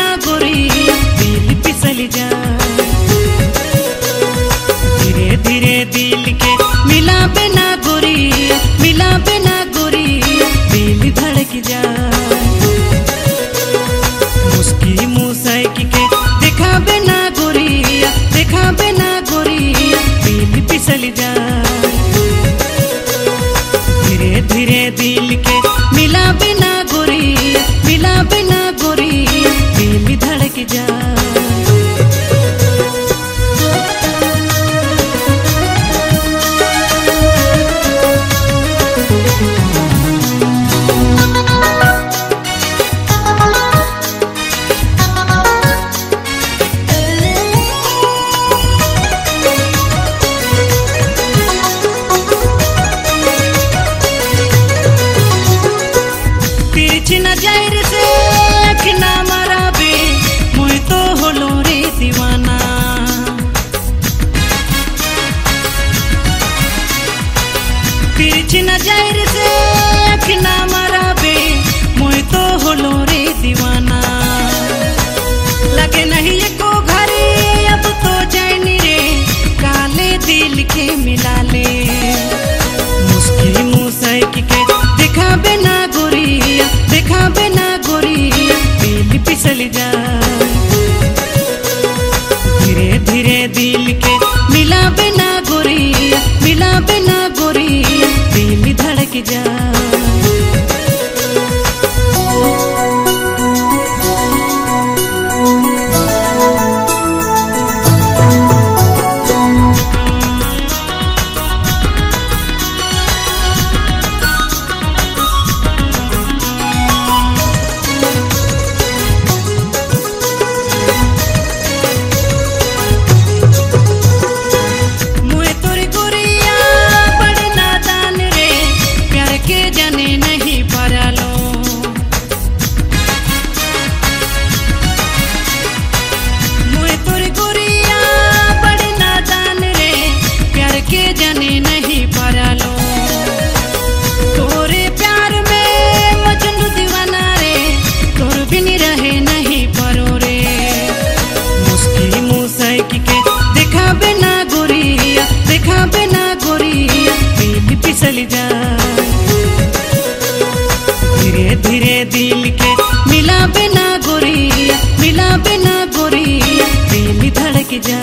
ना गोरी दिल जा। धीरे धीरे दिल के मिला बिना गोरी, मिला बिना दिल धड़क जा। के देखा बिना गोरी, देखा बिना दिल जा। धीरे धीरे दिल के मिला बिना नहीं को घरे, अब तो जैन रे काले दिल के मिला ले। मुश्किल मुसैक के दिखा बिना गोरिया, दिखा बिना गोरिया, दिल पिसल जा। मिल धीरे धीरे दिल के मिला बिना गोरी मिला बिना गोरी दिल धड़क जा।